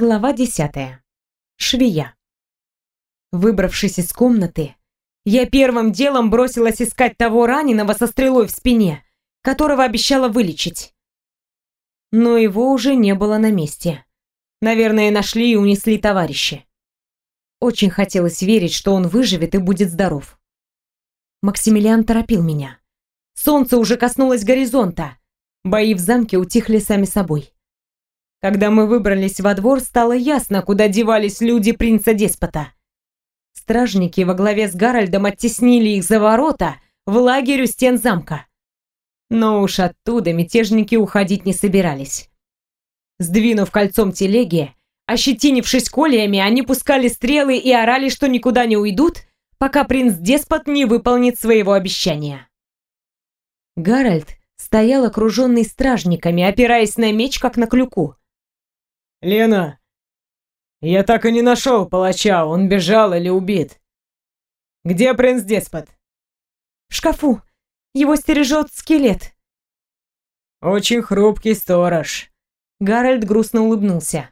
Глава десятая. Швея. Выбравшись из комнаты, я первым делом бросилась искать того раненого со стрелой в спине, которого обещала вылечить. Но его уже не было на месте. Наверное, нашли и унесли товарищи. Очень хотелось верить, что он выживет и будет здоров. Максимилиан торопил меня. Солнце уже коснулось горизонта. Бои в замке утихли сами собой. Когда мы выбрались во двор, стало ясно, куда девались люди принца-деспота. Стражники во главе с Гарольдом оттеснили их за ворота в лагерь у стен замка. Но уж оттуда мятежники уходить не собирались. Сдвинув кольцом телеги, ощетинившись колиями, они пускали стрелы и орали, что никуда не уйдут, пока принц-деспот не выполнит своего обещания. Гарольд стоял окруженный стражниками, опираясь на меч, как на клюку. «Лена, я так и не нашел палача, он бежал или убит. Где принц-деспот?» «В шкафу. Его стережет скелет». «Очень хрупкий сторож». Гарольд грустно улыбнулся.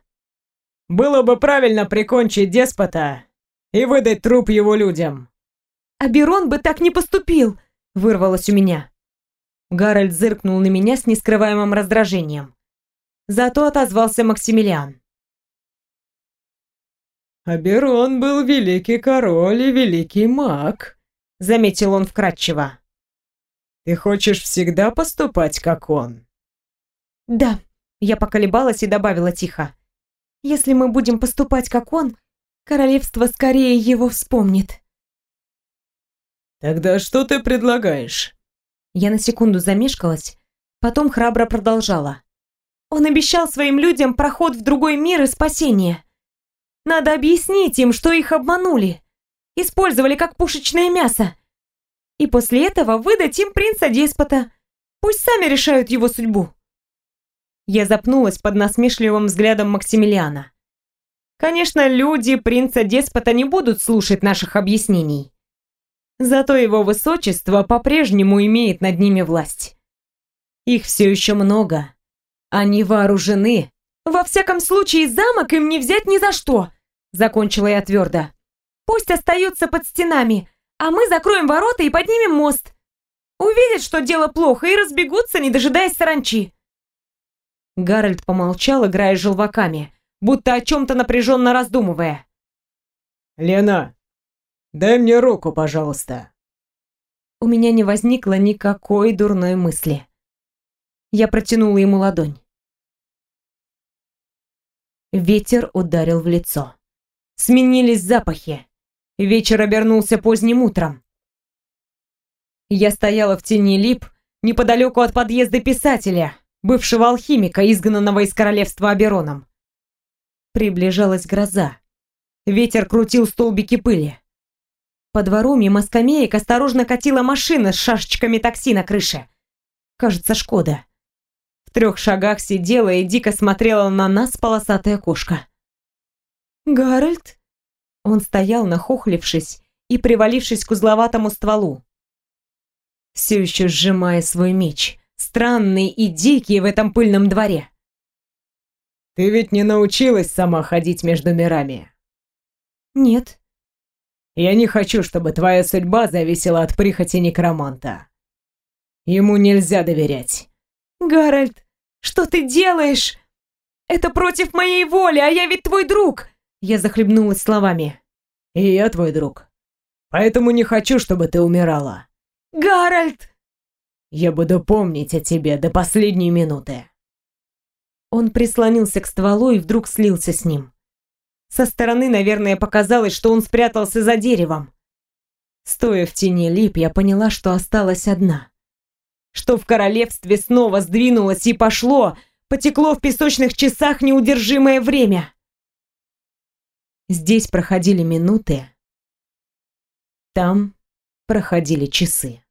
«Было бы правильно прикончить деспота и выдать труп его людям». «А Берон бы так не поступил!» — вырвалось у меня. Гарольд зыркнул на меня с нескрываемым раздражением. Зато отозвался Максимилиан. «Аберон был великий король и великий маг», — заметил он вкратчиво. «Ты хочешь всегда поступать, как он?» «Да», — я поколебалась и добавила тихо. «Если мы будем поступать, как он, королевство скорее его вспомнит». «Тогда что ты предлагаешь?» Я на секунду замешкалась, потом храбро продолжала. Он обещал своим людям проход в другой мир и спасение. Надо объяснить им, что их обманули. Использовали как пушечное мясо. И после этого выдать им принца-деспота. Пусть сами решают его судьбу. Я запнулась под насмешливым взглядом Максимилиана. Конечно, люди принца-деспота не будут слушать наших объяснений. Зато его высочество по-прежнему имеет над ними власть. Их все еще много, они вооружены. Во всяком случае, замок им не взять ни за что, закончила я твердо. Пусть остаются под стенами, а мы закроем ворота и поднимем мост. Увидят, что дело плохо, и разбегутся, не дожидаясь саранчи. Гарольд помолчал, играя желваками, будто о чем-то напряженно раздумывая. «Лена, дай мне руку, пожалуйста». У меня не возникло никакой дурной мысли. Я протянула ему ладонь. Ветер ударил в лицо. Сменились запахи. Вечер обернулся поздним утром. Я стояла в тени лип неподалеку от подъезда писателя, бывшего алхимика, изгнанного из королевства Абероном. Приближалась гроза. Ветер крутил столбики пыли. По двору мимо скамеек осторожно катила машина с шашечками такси на крыше. Кажется, Шкода трех шагах сидела и дико смотрела на нас полосатая кошка. «Гарольд?» Он стоял, нахохлившись и привалившись к узловатому стволу. Все еще сжимая свой меч, странный и дикий в этом пыльном дворе. «Ты ведь не научилась сама ходить между мирами?» «Нет». «Я не хочу, чтобы твоя судьба зависела от прихоти некроманта. Ему нельзя доверять». «Гарольд, что ты делаешь? Это против моей воли, а я ведь твой друг!» Я захлебнулась словами. «И я твой друг. Поэтому не хочу, чтобы ты умирала». «Гарольд!» «Я буду помнить о тебе до последней минуты». Он прислонился к стволу и вдруг слился с ним. Со стороны, наверное, показалось, что он спрятался за деревом. Стоя в тени лип, я поняла, что осталась одна что в королевстве снова сдвинулось и пошло, потекло в песочных часах неудержимое время. Здесь проходили минуты, там проходили часы.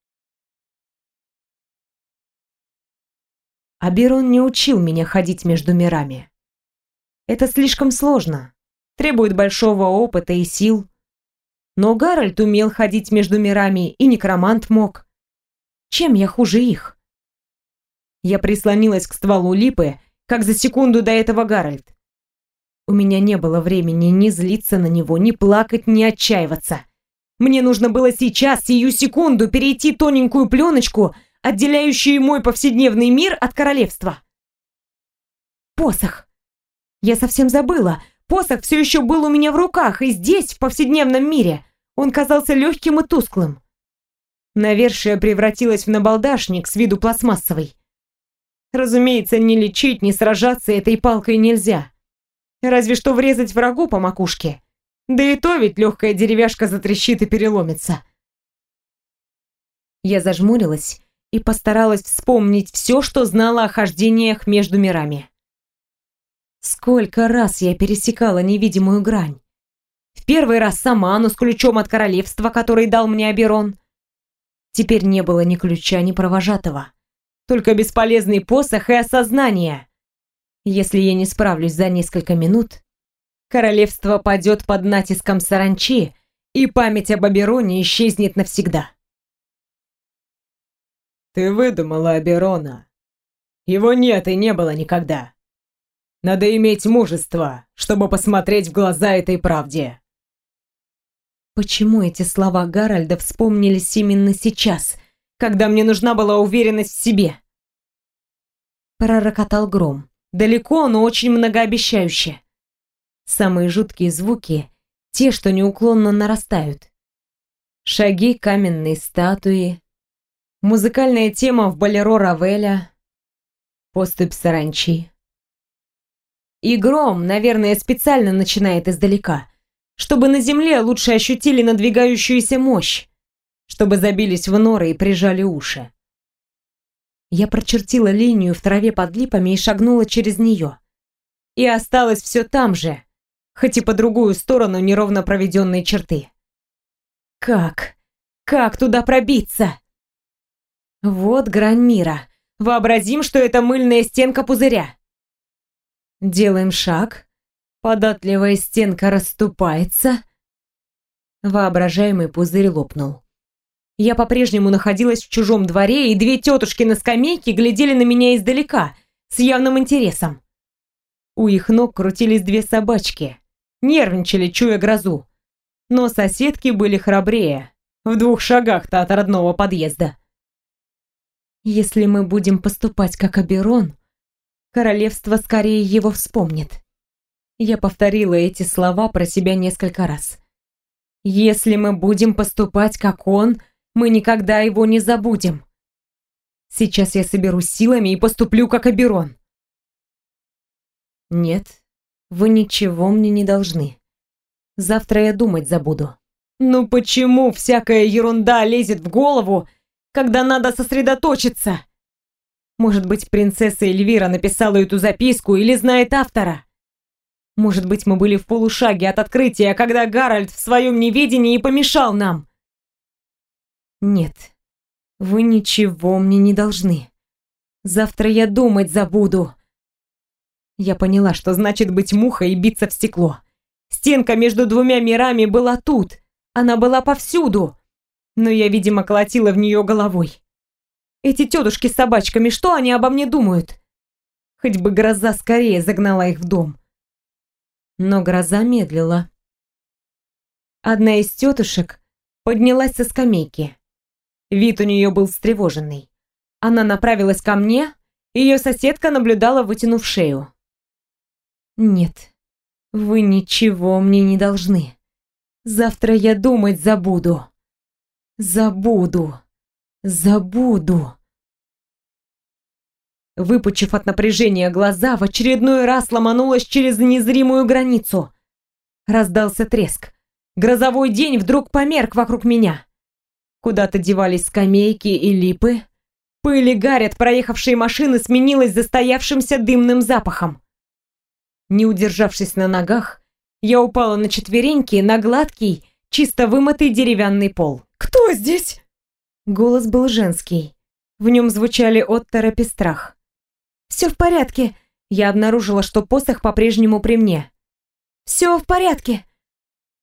Аберон не учил меня ходить между мирами. Это слишком сложно, требует большого опыта и сил. Но Гарольд умел ходить между мирами, и некромант мог. Чем я хуже их? Я прислонилась к стволу липы, как за секунду до этого Гарольд. У меня не было времени ни злиться на него, ни плакать, ни отчаиваться. Мне нужно было сейчас, сию секунду, перейти тоненькую пленочку, отделяющую мой повседневный мир от королевства. Посох. Я совсем забыла. Посох все еще был у меня в руках, и здесь, в повседневном мире, он казался легким и тусклым. Навершие превратилось в набалдашник с виду пластмассовый. Разумеется, ни лечить, ни сражаться этой палкой нельзя. Разве что врезать врагу по макушке. Да и то ведь легкая деревяшка затрещит и переломится. Я зажмурилась и постаралась вспомнить все, что знала о хождениях между мирами. Сколько раз я пересекала невидимую грань. В первый раз сама, но с ключом от королевства, который дал мне Аберон. Теперь не было ни ключа, ни провожатого. Только бесполезный посох и осознание. Если я не справлюсь за несколько минут, королевство падет под натиском саранчи, и память об Абероне исчезнет навсегда. «Ты выдумала Аберона. Его нет и не было никогда. Надо иметь мужество, чтобы посмотреть в глаза этой правде». Почему эти слова Гарольда вспомнились именно сейчас, когда мне нужна была уверенность в себе? Пророкотал гром. Далеко, но очень многообещающе. Самые жуткие звуки — те, что неуклонно нарастают. Шаги каменной статуи, музыкальная тема в болеро Равеля, поступь саранчи. И гром, наверное, специально начинает издалека, чтобы на земле лучше ощутили надвигающуюся мощь, чтобы забились в норы и прижали уши. Я прочертила линию в траве под липами и шагнула через нее. И осталась все там же, хоть и по другую сторону неровно проведенной черты. Как? Как туда пробиться? Вот грань мира. Вообразим, что это мыльная стенка пузыря. Делаем шаг. Податливая стенка расступается. Воображаемый пузырь лопнул. Я по-прежнему находилась в чужом дворе, и две тетушки на скамейке глядели на меня издалека, с явным интересом. У их ног крутились две собачки, нервничали, чуя грозу. Но соседки были храбрее, в двух шагах-то от родного подъезда. Если мы будем поступать как Аберон, королевство скорее его вспомнит. Я повторила эти слова про себя несколько раз. Если мы будем поступать как он, мы никогда его не забудем. Сейчас я соберусь силами и поступлю как Аберон. Нет, вы ничего мне не должны. Завтра я думать забуду. Ну почему всякая ерунда лезет в голову, когда надо сосредоточиться? Может быть, принцесса Эльвира написала эту записку или знает автора? Может быть, мы были в полушаге от открытия, когда Гарольд в своем неведении помешал нам? Нет, вы ничего мне не должны. Завтра я думать забуду. Я поняла, что значит быть мухой и биться в стекло. Стенка между двумя мирами была тут. Она была повсюду. Но я, видимо, колотила в нее головой. Эти тетушки с собачками, что они обо мне думают? Хоть бы гроза скорее загнала их в дом. Но гроза медлила. Одна из тетушек поднялась со скамейки. Вид у нее был встревоженный. Она направилась ко мне, ее соседка наблюдала, вытянув шею. «Нет, вы ничего мне не должны. Завтра я думать забуду. Забуду. Забуду». Выпучив от напряжения глаза, в очередной раз ломанулась через незримую границу. Раздался треск. Грозовой день вдруг померк вокруг меня. Куда-то девались скамейки и липы. Пыль и гарь от проехавшей машины сменилась застоявшимся дымным запахом. Не удержавшись на ногах, я упала на четвереньки на гладкий, чисто вымытый деревянный пол. «Кто здесь?» Голос был женский. В нем звучали оттор и страх. «Все в порядке!» Я обнаружила, что посох по-прежнему при мне. «Все в порядке!»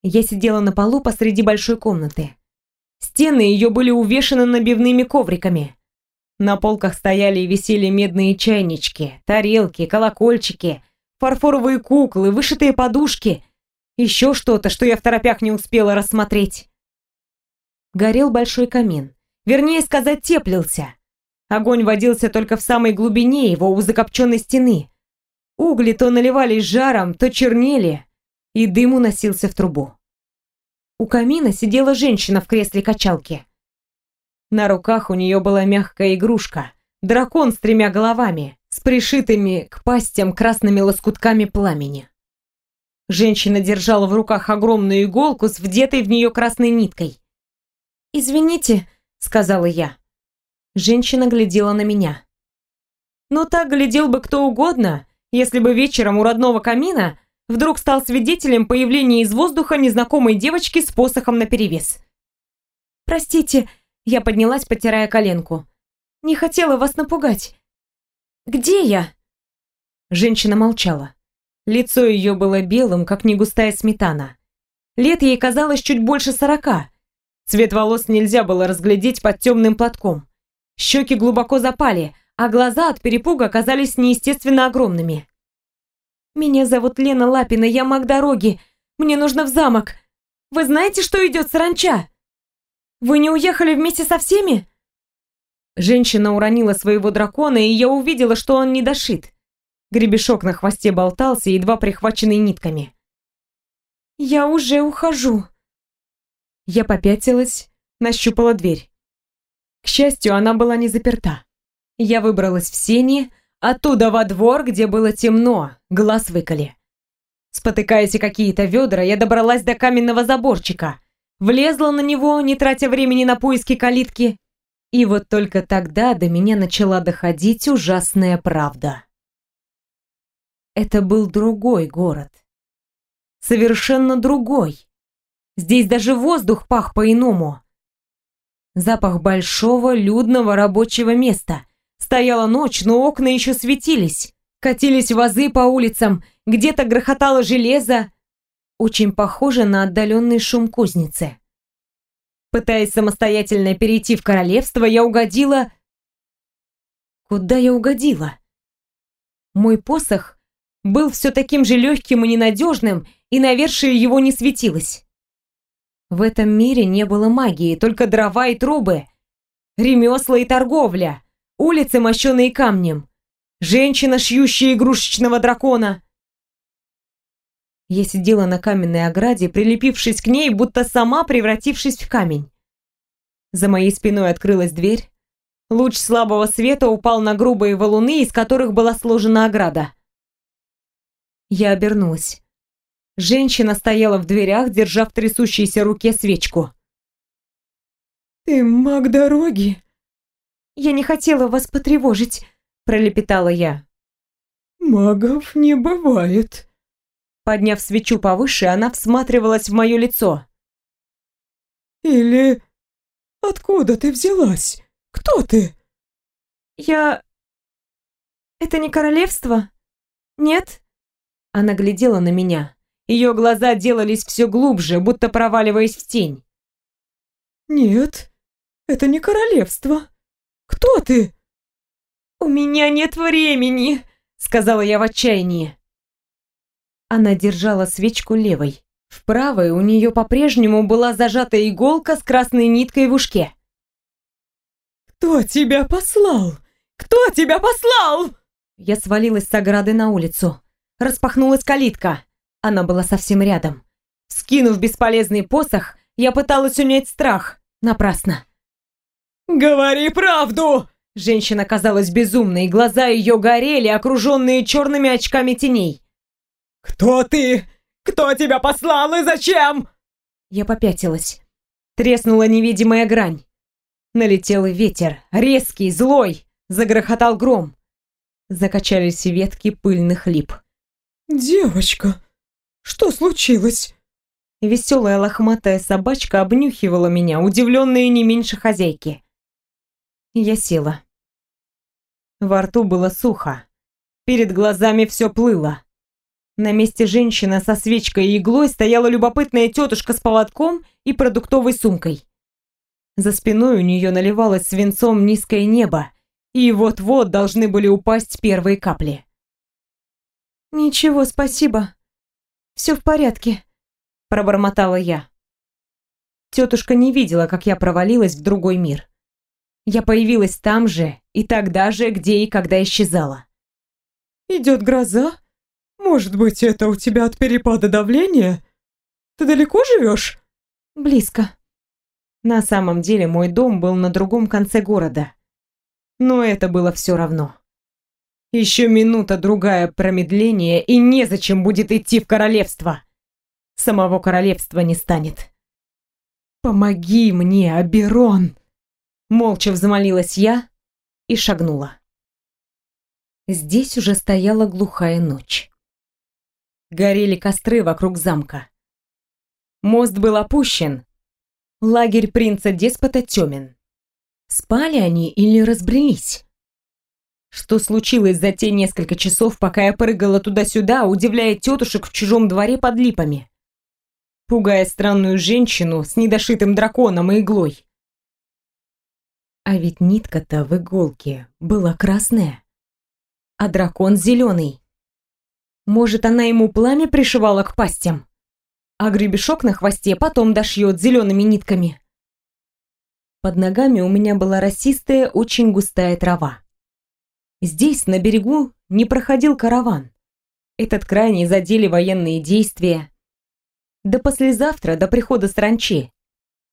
Я сидела на полу посреди большой комнаты. Стены ее были увешаны набивными ковриками. На полках стояли и висели медные чайнички, тарелки, колокольчики, Фарфоровые куклы, вышитые подушки. Еще что-то, что я в торопях не успела рассмотреть. Горел большой камин. Вернее сказать, теплился. Огонь водился только в самой глубине его, у закопченной стены. Угли то наливались жаром, то чернели, и дым уносился в трубу. У камина сидела женщина в кресле качалки. На руках у нее была мягкая игрушка, дракон с тремя головами, с пришитыми к пастям красными лоскутками пламени. Женщина держала в руках огромную иголку с вдетой в нее красной ниткой. «Извините», — сказала я. Женщина глядела на меня. «Ну так глядел бы кто угодно, если бы вечером у родного камина вдруг стал свидетелем появления из воздуха незнакомой девочки с посохом наперевес. «Простите», — я поднялась, потирая коленку. «Не хотела вас напугать. Где я?» Женщина молчала. Лицо ее было белым, как негустая сметана. Лет ей казалось чуть больше сорока. Цвет волос нельзя было разглядеть под темным платком. Щеки глубоко запали, а глаза от перепуга оказались неестественно огромными. «Меня зовут Лена Лапина, я маг дороги. Мне нужно в замок. Вы знаете, что идет саранча? Вы не уехали вместе со всеми?» Женщина уронила своего дракона, и я увидела, что он не дошит. Гребешок на хвосте болтался, едва прихваченный нитками. «Я уже ухожу». Я попятилась, нащупала дверь. К счастью, она была не заперта. Я выбралась в сени, оттуда во двор, где было темно, глаз выколи. Спотыкаясь какие-то ведра, я добралась до каменного заборчика, влезла на него, не тратя времени на поиски калитки, и вот только тогда до меня начала доходить ужасная правда. Это был другой город. Совершенно другой. Здесь даже воздух пах по-иному. Запах большого, людного рабочего места. Стояла ночь, но окна еще светились. Катились вазы по улицам, где-то грохотало железо. Очень похоже на отдаленный шум кузницы. Пытаясь самостоятельно перейти в королевство, я угодила... Куда я угодила? Мой посох был все таким же легким и ненадежным, и навершие его не светилось. В этом мире не было магии, только дрова и трубы, ремесла и торговля, улицы, мощенные камнем, женщина, шьющая игрушечного дракона. Я сидела на каменной ограде, прилепившись к ней, будто сама превратившись в камень. За моей спиной открылась дверь. Луч слабого света упал на грубые валуны, из которых была сложена ограда. Я обернулась. Женщина стояла в дверях, держа в трясущейся руке свечку. «Ты маг дороги?» «Я не хотела вас потревожить», — пролепетала я. «Магов не бывает». Подняв свечу повыше, она всматривалась в мое лицо. «Или откуда ты взялась? Кто ты?» «Я... Это не королевство? Нет?» Она глядела на меня. Ее глаза делались все глубже, будто проваливаясь в тень. «Нет, это не королевство. Кто ты?» «У меня нет времени», — сказала я в отчаянии. Она держала свечку левой. В правой у нее по-прежнему была зажата иголка с красной ниткой в ушке. «Кто тебя послал? Кто тебя послал?» Я свалилась с ограды на улицу. Распахнулась калитка. Она была совсем рядом. Скинув бесполезный посох, я пыталась унять страх. Напрасно. «Говори правду!» Женщина казалась безумной, глаза ее горели, окруженные черными очками теней. «Кто ты? Кто тебя послал и зачем?» Я попятилась. Треснула невидимая грань. Налетел ветер, резкий, злой, загрохотал гром. Закачались ветки пыльных лип. «Девочка, что случилось?» Веселая лохматая собачка обнюхивала меня, удивленная не меньше хозяйки. Я села. Во рту было сухо. Перед глазами все плыло. На месте женщины со свечкой и иглой стояла любопытная тетушка с поводком и продуктовой сумкой. За спиной у нее наливалось свинцом низкое небо, и вот-вот должны были упасть первые капли. «Ничего, спасибо. Все в порядке», — пробормотала я. Тетушка не видела, как я провалилась в другой мир. Я появилась там же и тогда же, где и когда исчезала. «Идет гроза? Может быть, это у тебя от перепада давления? Ты далеко живешь?» «Близко». На самом деле мой дом был на другом конце города. Но это было все равно. Еще минута-другая промедления, и незачем будет идти в королевство. Самого королевства не станет. «Помоги мне, Аберон!» Молча взмолилась я и шагнула. Здесь уже стояла глухая ночь. Горели костры вокруг замка. Мост был опущен. Лагерь принца-деспота темен. Спали они или разбрелись? Что случилось за те несколько часов, пока я прыгала туда-сюда, удивляя тетушек в чужом дворе под липами? Пугая странную женщину с недошитым драконом и иглой. А ведь нитка-то в иголке была красная, а дракон зеленый. Может, она ему пламя пришивала к пастям, а гребешок на хвосте потом дошьет зелеными нитками. Под ногами у меня была росистая, очень густая трава. Здесь, на берегу, не проходил караван. Этот край не задели военные действия. До послезавтра, до прихода сранчи,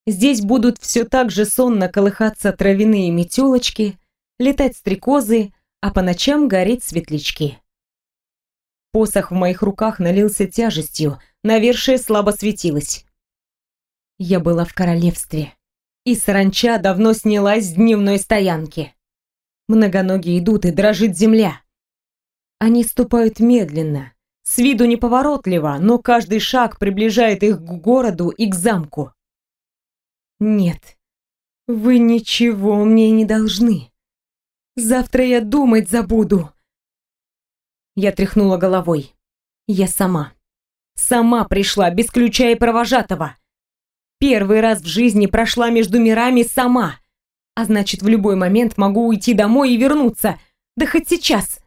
Здесь будут все так же сонно колыхаться травяные метелочки, летать стрекозы, а по ночам гореть светлячки. Посох в моих руках налился тяжестью, навершие слабо светилось. Я была в королевстве, и саранча давно снялась с дневной стоянки. Многоногие идут, и дрожит земля. Они ступают медленно, с виду неповоротливо, но каждый шаг приближает их к городу и к замку. Нет, вы ничего мне не должны. Завтра я думать забуду. Я тряхнула головой. Я сама. Сама пришла, без ключа и провожатого. Первый раз в жизни прошла между мирами сама. А значит, в любой момент могу уйти домой и вернуться. Да хоть сейчас.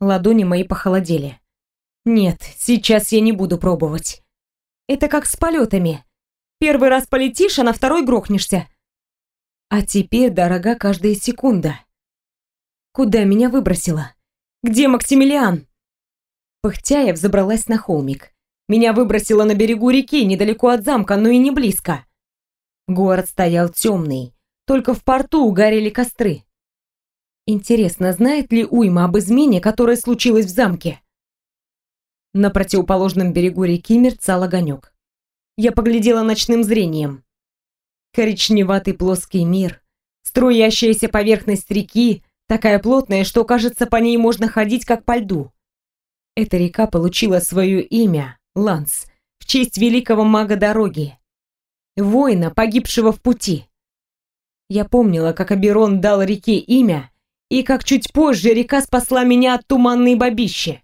Ладони мои похолодели. Нет, сейчас я не буду пробовать. Это как с полетами. Первый раз полетишь, а на второй грохнешься. А теперь дорога каждая секунда. Куда меня выбросило? Где Максимилиан? Пыхтя я взобралась на холмик. Меня выбросило на берегу реки, недалеко от замка, но и не близко. Город стоял темный, только в порту горели костры. Интересно, знает ли Уйма об измене, которая случилась в замке? На противоположном берегу реки мерцал огонек я поглядела ночным зрением. Коричневатый плоский мир, струящаяся поверхность реки, такая плотная, что, кажется, по ней можно ходить как по льду. Эта река получила свое имя, Ланс, в честь великого мага дороги, воина, погибшего в пути. Я помнила, как Аберон дал реке имя, и как чуть позже река спасла меня от туманной бабищи.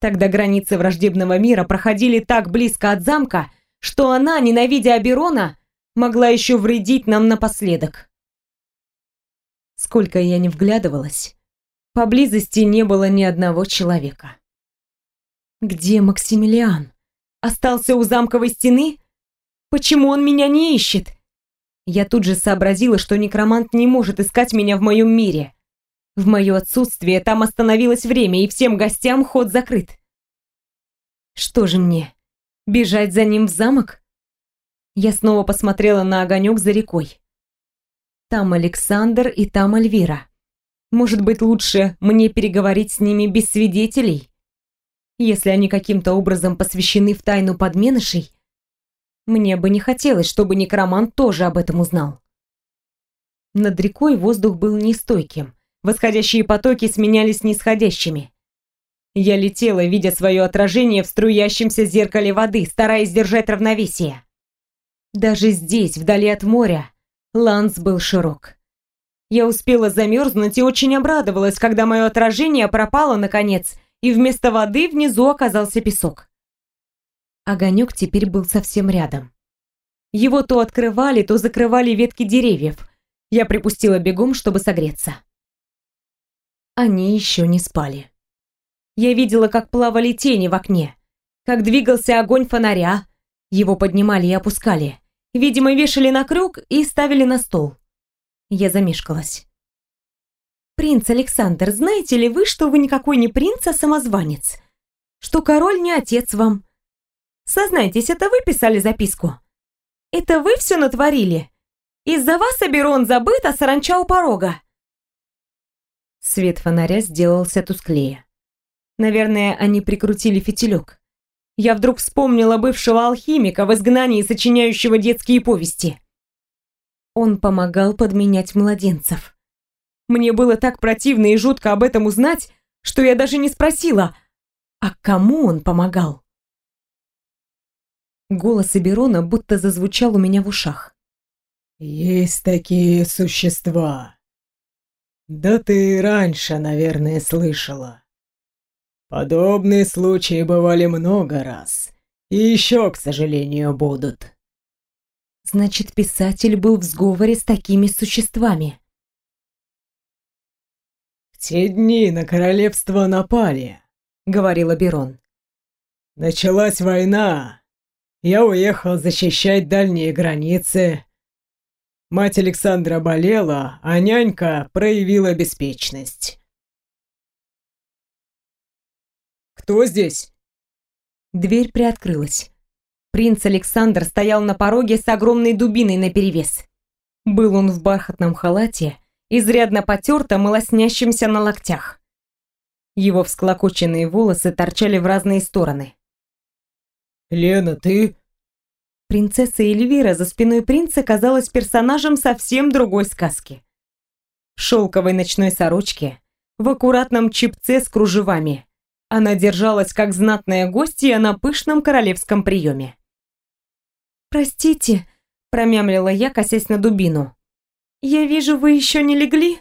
Тогда границы враждебного мира проходили так близко от замка, что она, ненавидя Аберона, могла еще вредить нам напоследок. Сколько я не вглядывалась, поблизости не было ни одного человека. Где Максимилиан? Остался у замковой стены? Почему он меня не ищет? Я тут же сообразила, что некромант не может искать меня в моем мире. В мое отсутствие там остановилось время, и всем гостям ход закрыт. Что же мне? Бежать за ним в замок? Я снова посмотрела на огонек за рекой. Там Александр и там Альвира. Может быть, лучше мне переговорить с ними без свидетелей? Если они каким-то образом посвящены в тайну подменышей, мне бы не хотелось, чтобы некромант тоже об этом узнал. Над рекой воздух был нестойким. Восходящие потоки сменялись нисходящими. Я летела, видя свое отражение в струящемся зеркале воды, стараясь держать равновесие. Даже здесь, вдали от моря, Ланс был широк. Я успела замерзнуть и очень обрадовалась, когда мое отражение пропало наконец, и вместо воды внизу оказался песок. Огонек теперь был совсем рядом. Его то открывали, то закрывали ветки деревьев. Я припустила бегом, чтобы согреться. Они еще не спали. Я видела, как плавали тени в окне, как двигался огонь фонаря. Его поднимали и опускали. Видимо, вешали на крюк и ставили на стол. Я замешкалась. «Принц Александр, знаете ли вы, что вы никакой не принц, а самозванец? Что король не отец вам? Сознайтесь, это вы писали записку? Это вы все натворили? Из-за вас Аберон забыт, а саранча у порога?» Свет фонаря сделался тусклее. Наверное, они прикрутили фитилек. Я вдруг вспомнила бывшего алхимика в изгнании, сочиняющего детские повести. Он помогал подменять младенцев. Мне было так противно и жутко об этом узнать, что я даже не спросила, а кому он помогал. Голос Эберона будто зазвучал у меня в ушах. «Есть такие существа. Да ты раньше, наверное, слышала. Подобные случаи бывали много раз. И еще, к сожалению, будут. Значит, писатель был в сговоре с такими существами. «В те дни на королевство напали», — говорил Аберон. «Началась война. Я уехал защищать дальние границы. Мать Александра болела, а нянька проявила беспечность. «Кто здесь?» Дверь приоткрылась. Принц Александр стоял на пороге с огромной дубиной наперевес. Был он в бархатном халате, изрядно потертом и на локтях. Его всклокоченные волосы торчали в разные стороны. «Лена, ты...» Принцесса Эльвира за спиной принца казалась персонажем совсем другой сказки. В шелковой ночной сорочке, в аккуратном чипце с кружевами. Она держалась как знатная гостья на пышном королевском приеме. «Простите», — промямлила я, косясь на дубину. «Я вижу, вы еще не легли?»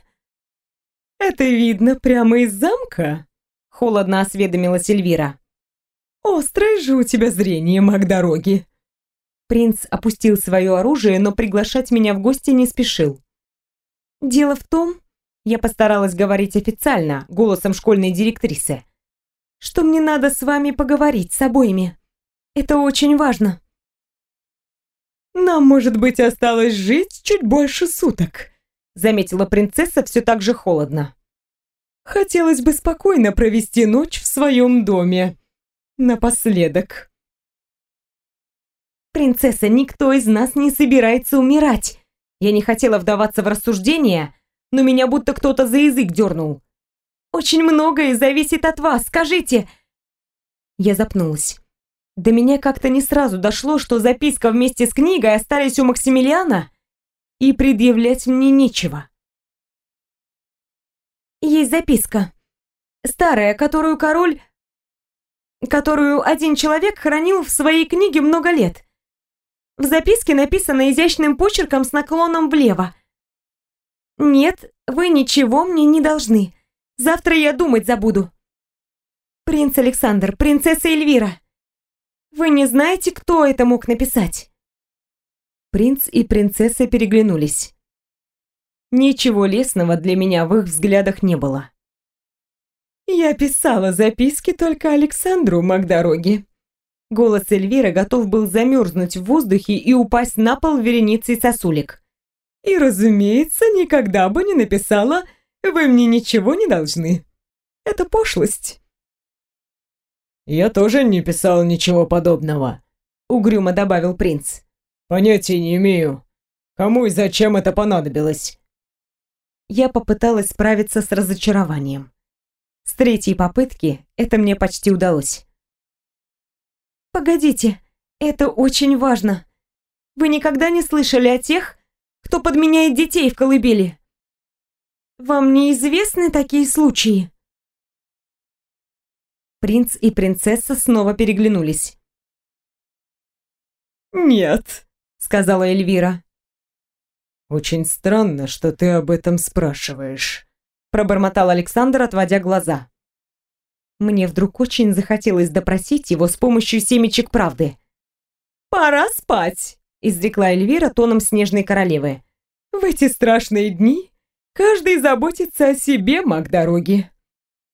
«Это видно прямо из замка?» — холодно осведомилась Эльвира. «Острое же у тебя зрение, маг дороги!» Принц опустил свое оружие, но приглашать меня в гости не спешил. «Дело в том...» Я постаралась говорить официально, голосом школьной директрисы. «Что мне надо с вами поговорить, с обоими. Это очень важно». «Нам, может быть, осталось жить чуть больше суток», заметила принцесса все так же холодно. «Хотелось бы спокойно провести ночь в своем доме. Напоследок». «Принцесса, никто из нас не собирается умирать. Я не хотела вдаваться в рассуждения, но меня будто кто-то за язык дернул. Очень многое зависит от вас, скажите!» Я запнулась. До меня как-то не сразу дошло, что записка вместе с книгой остались у Максимилиана, и предъявлять мне нечего. Есть записка. Старая, которую король... которую один человек хранил в своей книге много лет. В записке написано изящным почерком с наклоном влево. «Нет, вы ничего мне не должны. Завтра я думать забуду». «Принц Александр, принцесса Эльвира, вы не знаете, кто это мог написать?» Принц и принцесса переглянулись. Ничего лесного для меня в их взглядах не было. «Я писала записки только Александру Макдороги». Голос Эльвира готов был замерзнуть в воздухе и упасть на пол вереницей сосулек. «И, разумеется, никогда бы не написала «Вы мне ничего не должны». Это пошлость. «Я тоже не писал ничего подобного», — угрюмо добавил принц. «Понятия не имею, кому и зачем это понадобилось». Я попыталась справиться с разочарованием. С третьей попытки это мне почти удалось. «Погодите, это очень важно. Вы никогда не слышали о тех, кто подменяет детей в колыбели? Вам неизвестны такие случаи?» Принц и принцесса снова переглянулись. «Нет», — сказала Эльвира. «Очень странно, что ты об этом спрашиваешь», — пробормотал Александр, отводя глаза. Мне вдруг очень захотелось допросить его с помощью семечек правды. «Пора спать», — изрекла Эльвира тоном снежной королевы. «В эти страшные дни каждый заботится о себе, маг дороги.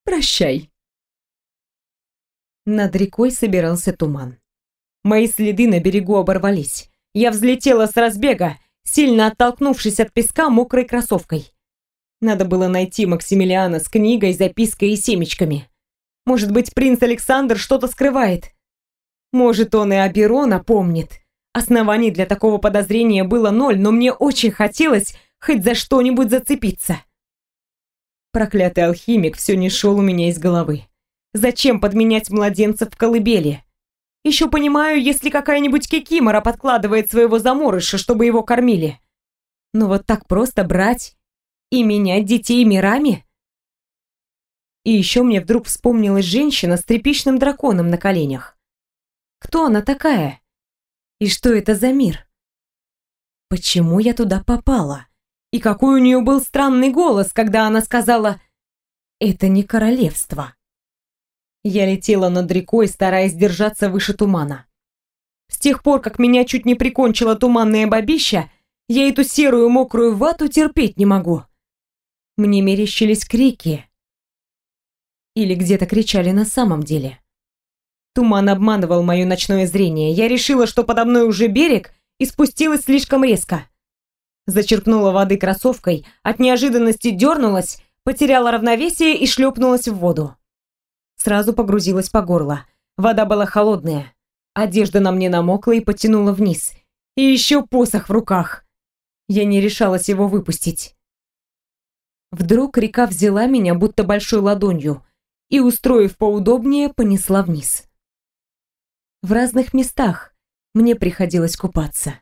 Прощай». Над рекой собирался туман. Мои следы на берегу оборвались. Я взлетела с разбега, сильно оттолкнувшись от песка мокрой кроссовкой. Надо было найти Максимилиана с книгой, запиской и семечками. Может быть, принц Александр что-то скрывает. Может, он и Аберона помнит. Оснований для такого подозрения было ноль, но мне очень хотелось хоть за что-нибудь зацепиться. Проклятый алхимик все не шел у меня из головы. Зачем подменять младенцев в колыбели? Еще понимаю, если какая-нибудь кикимора подкладывает своего заморыша, чтобы его кормили. Но вот так просто брать и менять детей мирами? И еще мне вдруг вспомнилась женщина с тряпичным драконом на коленях. Кто она такая? И что это за мир? Почему я туда попала? И какой у нее был странный голос, когда она сказала «Это не королевство». Я летела над рекой, стараясь держаться выше тумана. С тех пор, как меня чуть не прикончила туманная бабища, я эту серую мокрую вату терпеть не могу. Мне мерещились крики. Или где-то кричали на самом деле. Туман обманывал мое ночное зрение. Я решила, что подо мной уже берег, и спустилась слишком резко. Зачерпнула воды кроссовкой, от неожиданности дернулась, потеряла равновесие и шлепнулась в воду. Сразу погрузилась по горло. Вода была холодная. Одежда на мне намокла и потянула вниз. И еще посох в руках. Я не решалась его выпустить. Вдруг река взяла меня будто большой ладонью и, устроив поудобнее, понесла вниз. В разных местах мне приходилось купаться.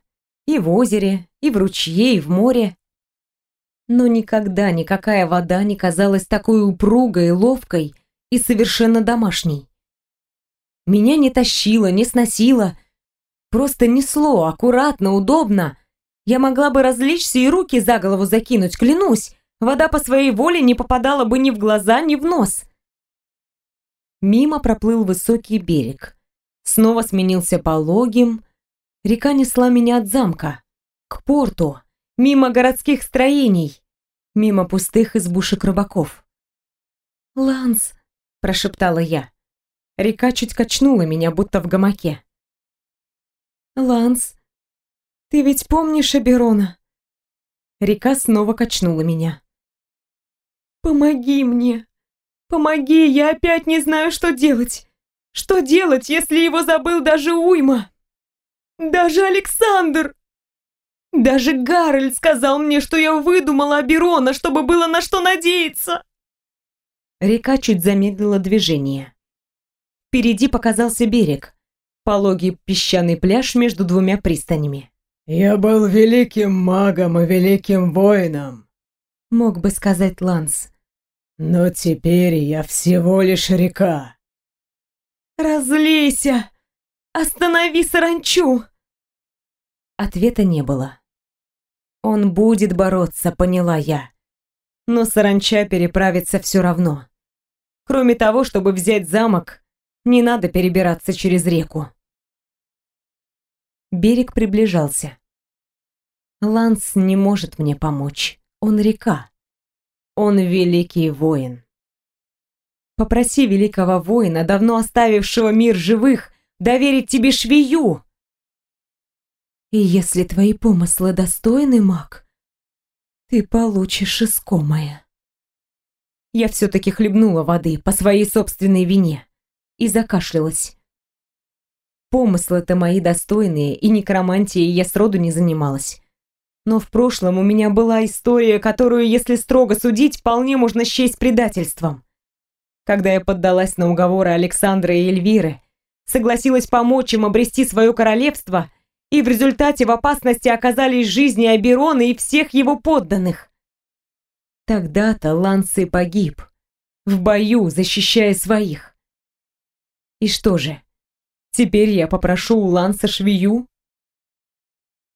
И в озере, и в ручье, и в море. Но никогда никакая вода не казалась такой упругой, ловкой и совершенно домашней. Меня не тащило, не сносило, просто несло, аккуратно, удобно. Я могла бы развлечься и руки за голову закинуть, клянусь. Вода по своей воле не попадала бы ни в глаза, ни в нос. Мимо проплыл высокий берег. Снова сменился пологим. Река несла меня от замка, к порту, мимо городских строений, мимо пустых избушек рыбаков. «Ланс!» прошептала я. Река чуть качнула меня, будто в гамаке. «Ланс, ты ведь помнишь Аберона?» Река снова качнула меня. «Помоги мне! Помоги, я опять не знаю, что делать! Что делать, если его забыл даже Уйма? Даже Александр!» Даже Гарольд сказал мне, что я выдумала Аберона, чтобы было на что надеяться. Река чуть замедлила движение. Впереди показался берег, пологий песчаный пляж между двумя пристанями. «Я был великим магом и великим воином», — мог бы сказать Ланс. «Но теперь я всего лишь река». «Разлейся! Останови саранчу!» Ответа не было. «Он будет бороться», — поняла я. Но саранча переправится все равно. Кроме того, чтобы взять замок, не надо перебираться через реку. Берег приближался. Ланс не может мне помочь. Он река. Он великий воин. Попроси великого воина, давно оставившего мир живых, доверить тебе швею. И если твои помыслы достойны, маг, ты получишь искомое я все-таки хлебнула воды по своей собственной вине и закашлялась. Помыслы-то мои достойные, и некромантией я сроду не занималась. Но в прошлом у меня была история, которую, если строго судить, вполне можно счесть предательством. Когда я поддалась на уговоры Александра и Эльвиры, согласилась помочь им обрести свое королевство, и в результате в опасности оказались жизни Аберона и всех его подданных. Тогда-то Лансы погиб. В бою, защищая своих. И что же, теперь я попрошу у Ланса швею?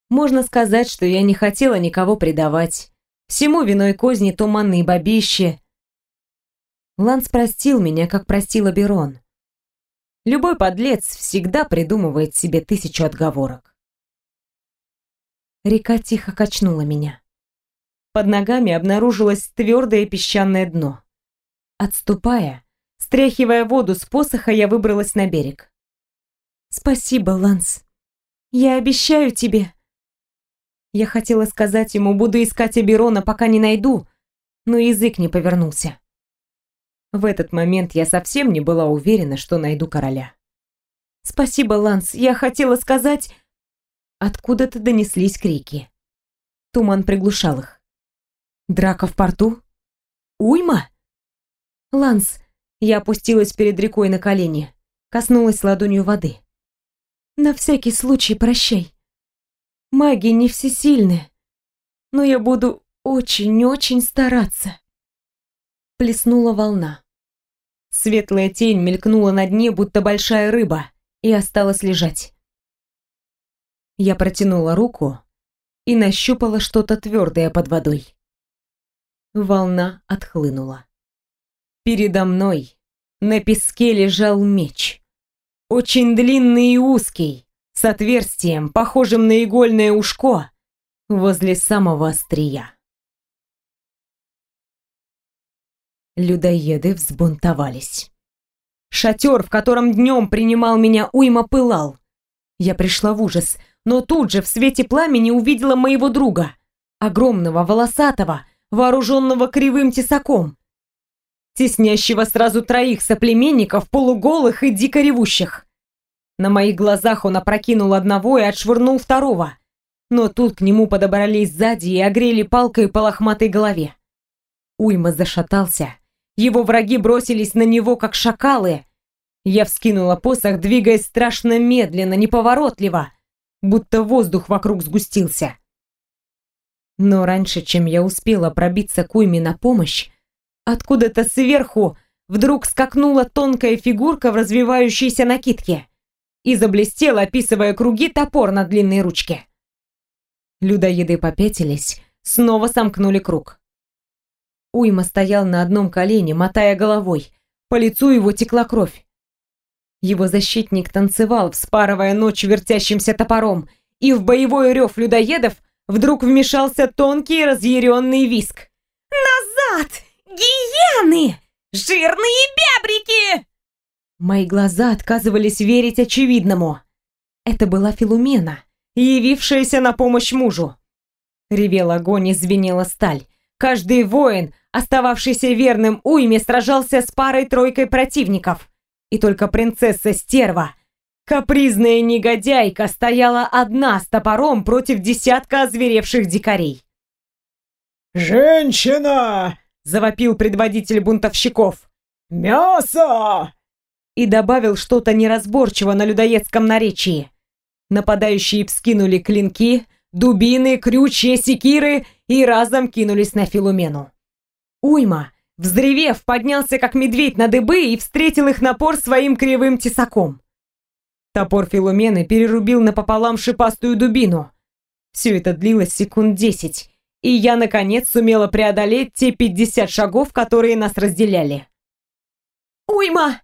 Можно сказать, что я не хотела никого предавать. Всему виной козни туманные бабищи. Ланс простил меня, как простила Берон. Любой подлец всегда придумывает себе тысячу отговорок. Река тихо качнула меня. Под ногами обнаружилось твердое песчаное дно. Отступая, Стряхивая воду с посоха, я выбралась на берег. «Спасибо, Ланс. Я обещаю тебе...» Я хотела сказать ему, буду искать Аберона, пока не найду, но язык не повернулся. В этот момент я совсем не была уверена, что найду короля. «Спасибо, Ланс. Я хотела сказать...» Откуда-то донеслись крики. Туман приглушал их. «Драка в порту? Уйма?» «Ланс, я опустилась перед рекой на колени, коснулась ладонью воды. «На всякий случай прощай. Маги не всесильны, но я буду очень-очень стараться». Плеснула волна. Светлая тень мелькнула на дне, будто большая рыба, и осталась лежать. Я протянула руку и нащупала что-то твердое под водой. Волна отхлынула. Передо мной на песке лежал меч. Очень длинный и узкий, с отверстием, похожим на игольное ушко, возле самого острия. Людоеды взбунтовались. Шатер, в котором днем принимал меня уйма, пылал. Я пришла в ужас, но тут же в свете пламени увидела моего друга, огромного, волосатого, вооруженного кривым тесаком теснящего сразу троих соплеменников, полуголых и дико ревущих. На моих глазах он опрокинул одного и отшвырнул второго. Но тут к нему подобрались сзади и огрели палкой по лохматой голове. Уйма зашатался. Его враги бросились на него, как шакалы. Я вскинула посох, двигаясь страшно медленно, неповоротливо, будто воздух вокруг сгустился. Но раньше, чем я успела пробиться к Уйме на помощь, Откуда-то сверху вдруг скакнула тонкая фигурка в развивающейся накидке и заблестел, описывая круги, топор на длинной ручке. Людоеды попятились, снова сомкнули круг. Уйма стоял на одном колене, мотая головой. По лицу его текла кровь. Его защитник танцевал, вспарывая ночь вертящимся топором, и в боевой рев людоедов вдруг вмешался тонкий разъяренный виск. «Назад! Гиены! Жирные бябрики!» Мои глаза отказывались верить очевидному. Это была Филумена, явившаяся на помощь мужу. Ревел огонь и звенела сталь. Каждый воин, остававшийся верным уйме, сражался с парой-тройкой противников. И только принцесса-стерва, капризная негодяйка, стояла одна с топором против десятка озверевших дикарей. «Женщина!» завопил предводитель бунтовщиков. «Мясо!» И добавил что-то неразборчиво на людоедском наречии. Нападающие вскинули клинки, дубины, крючья, секиры и разом кинулись на Филумену. Уйма, взревев, поднялся как медведь на дыбы и встретил их напор своим кривым тесаком. Топор Филумены перерубил напополам шипастую дубину. Все это длилось секунд десять, и я, наконец, сумела преодолеть те 50 шагов, которые нас разделяли. «Уйма!»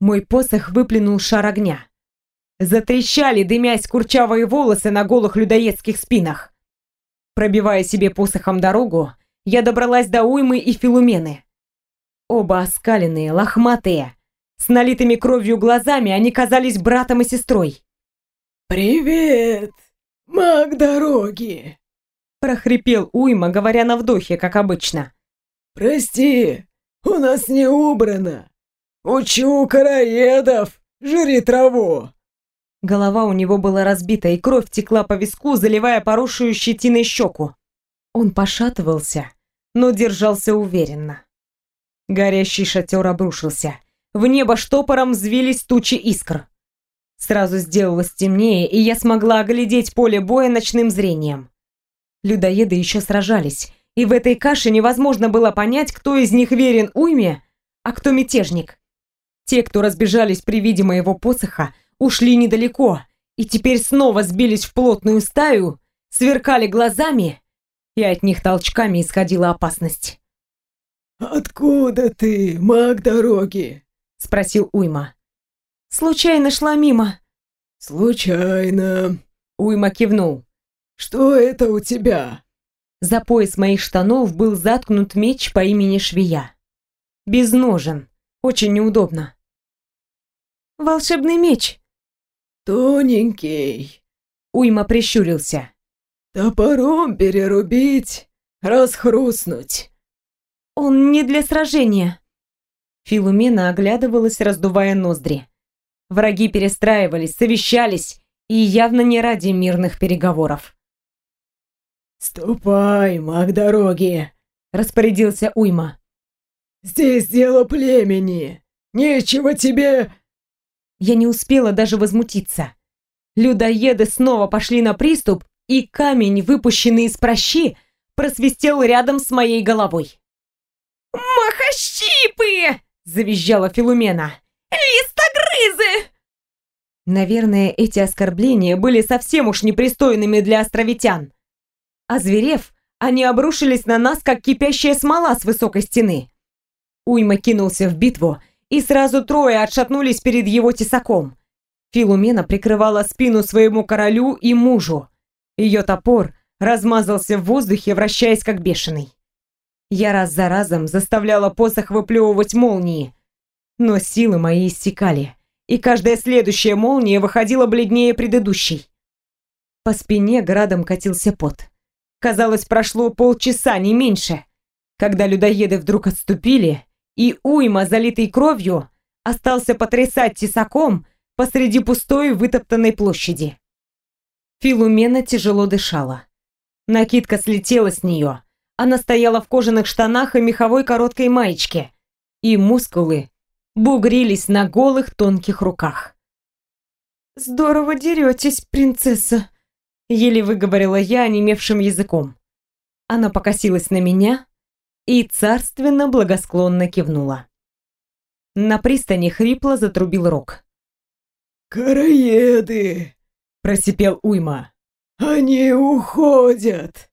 Мой посох выплюнул шар огня. Затрещали, дымясь курчавые волосы на голых людоедских спинах. Пробивая себе посохом дорогу, я добралась до уймы и филумены. Оба оскаленные, лохматые, с налитыми кровью глазами они казались братом и сестрой. «Привет, маг дороги!» прохрипел Уйма, говоря на вдохе, как обычно. «Прости, у нас не убрано. Учу караедов, жри траву!» Голова у него была разбита, и кровь текла по виску, заливая поросшую щетиной щеку. Он пошатывался, но держался уверенно. Горящий шатер обрушился. В небо штопором взвились тучи искр. Сразу сделалось темнее, и я смогла оглядеть поле боя ночным зрением. Людоеды еще сражались, и в этой каше невозможно было понять, кто из них верен уйме, а кто мятежник. Те, кто разбежались при виде моего посоха, ушли недалеко, и теперь снова сбились в плотную стаю, сверкали глазами, и от них толчками исходила опасность. «Откуда ты, маг дороги?» — спросил Уйма. «Случайно шла мимо». «Случайно», — Уйма кивнул. «Что это у тебя?» За пояс моих штанов был заткнут меч по имени Швея. Без ножен, Очень неудобно. «Волшебный меч!» «Тоненький!» Уйма прищурился. «Топором перерубить, расхрустнуть!» «Он не для сражения!» Филумена оглядывалась, раздувая ноздри. Враги перестраивались, совещались, и явно не ради мирных переговоров. «Ступай, маг дороги!» — распорядился Уйма. «Здесь дело племени! Нечего тебе...» Я не успела даже возмутиться. Людоеды снова пошли на приступ, и камень, выпущенный из прощи, просвистел рядом с моей головой. «Махощипы!» — завизжала Филумена. «Листогрызы!» Наверное, эти оскорбления были совсем уж непристойными для островитян. Озверев, они обрушились на нас, как кипящая смола с высокой стены. Уйма кинулся в битву, и сразу трое отшатнулись перед его тесаком. Филумена прикрывала спину своему королю и мужу. Ее топор размазался в воздухе, вращаясь как бешеный. Я раз за разом заставляла посох выплевывать молнии, но силы мои иссякали, и каждая следующая молния выходила бледнее предыдущей. По спине градом катился пот. Казалось, прошло полчаса, не меньше, когда людоеды вдруг отступили, и уйма, залитый кровью, остался потрясать тесаком посреди пустой вытоптанной площади. Филумена тяжело дышала. Накидка слетела с нее. Она стояла в кожаных штанах и меховой короткой маечке, и мускулы бугрились на голых тонких руках. «Здорово деретесь, принцесса», — еле выговорила я онемевшим языком. Она покосилась на меня, и царственно благосклонно кивнула. На пристани хрипло затрубил рог. «Караеды!» — просипел Уйма. «Они уходят!»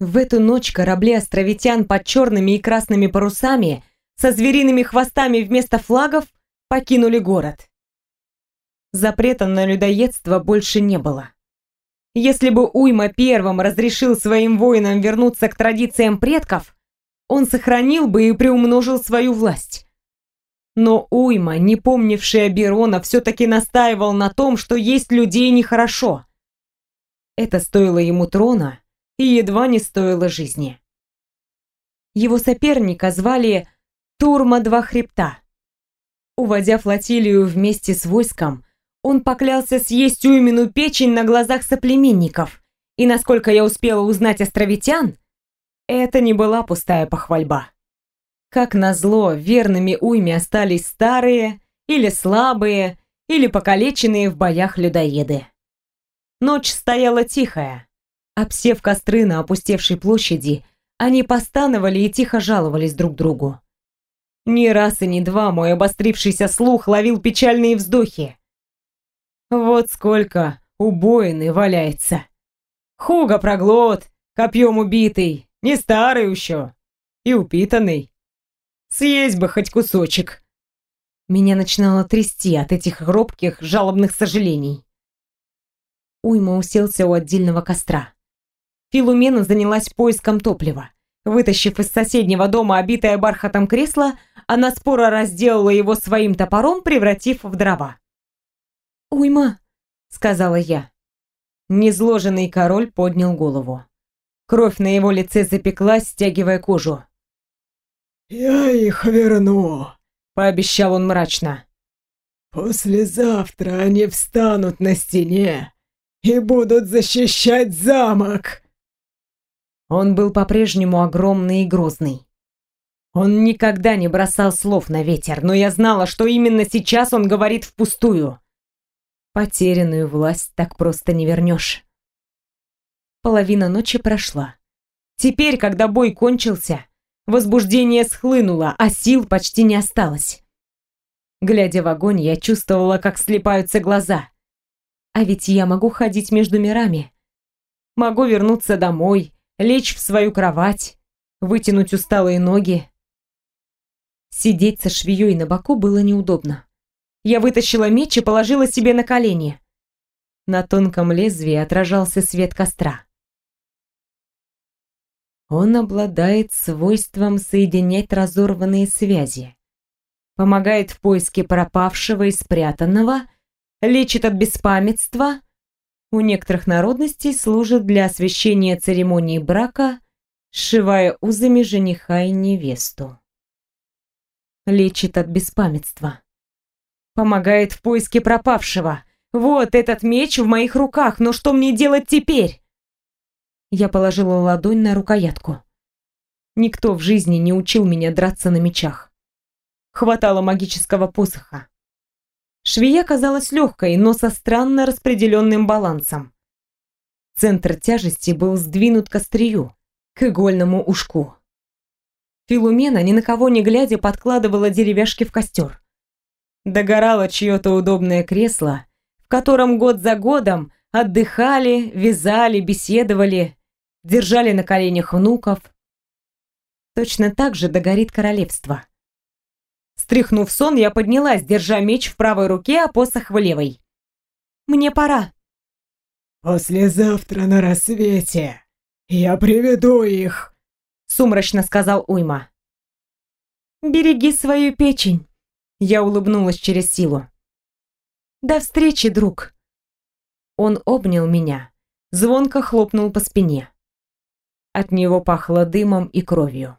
В эту ночь корабли островитян под черными и красными парусами со звериными хвостами вместо флагов покинули город. Запрета на людоедство больше не было. Если бы Уйма первым разрешил своим воинам вернуться к традициям предков, он сохранил бы и приумножил свою власть. Но Уйма, не помнившая Берона, все-таки настаивал на том, что есть людей нехорошо. Это стоило ему трона и едва не стоило жизни. Его соперника звали Турма Два Хребта. Уводя флотилию вместе с войском, он поклялся съесть Уймину печень на глазах соплеменников, и, насколько я успела узнать островитян, это не была пустая похвальба. Как назло, верными Уйме остались старые, или слабые, или покалеченные в боях людоеды. Ночь стояла тихая. Обсев костры на опустевшей площади, они постановали и тихо жаловались друг другу. Ни раз и ни два мой обострившийся слух ловил печальные вздохи. Вот сколько убоины валяется. Хуга проглот, копьем убитый, не старый еще и упитанный. Съесть бы хоть кусочек. Меня начинало трясти от этих робких, жалобных сожалений. Уйма уселся у отдельного костра. Филумена занялась поиском топлива. Вытащив из соседнего дома обитое бархатом кресло, она споро разделала его своим топором, превратив в дрова. «Уйма», — сказала я. Незложенный король поднял голову. Кровь на его лице запеклась, стягивая кожу. «Я их верну», — пообещал он мрачно. «Послезавтра они встанут на стене и будут защищать замок!» Он был по-прежнему огромный и грозный. Он никогда не бросал слов на ветер, но я знала, что именно сейчас он говорит впустую. Потерянную власть так просто не вернешь. Половина ночи прошла. Теперь, когда бой кончился, возбуждение схлынуло, а сил почти не осталось. Глядя в огонь, я чувствовала, как слепаются глаза. А ведь я могу ходить между мирами. Могу вернуться домой, лечь в свою кровать, вытянуть усталые ноги. Сидеть со швеей на боку было неудобно. Я вытащила меч и положила себе на колени. На тонком лезвии отражался свет костра. Он обладает свойством соединять разорванные связи. Помогает в поиске пропавшего и спрятанного, лечит от беспамятства. У некоторых народностей служит для освящения церемонии брака, сшивая узами жениха и невесту. Лечит от беспамятства. Помогает в поиске пропавшего. Вот этот меч в моих руках, но что мне делать теперь? Я положила ладонь на рукоятку. Никто в жизни не учил меня драться на мечах. Хватало магического посоха. Швея казалась легкой, но со странно распределенным балансом. Центр тяжести был сдвинут к острию, к игольному ушку. Филумена, ни на кого не глядя, подкладывала деревяшки в костер. Догорало чье-то удобное кресло, в котором год за годом отдыхали, вязали, беседовали, держали на коленях внуков. Точно так же догорит королевство. Стряхнув сон, я поднялась, держа меч в правой руке, а посох в левой. «Мне пора». «Послезавтра на рассвете я приведу их», — сумрачно сказал Уйма. «Береги свою печень», — я улыбнулась через силу. «До встречи, друг». Он обнял меня, звонко хлопнул по спине. От него пахло дымом и кровью.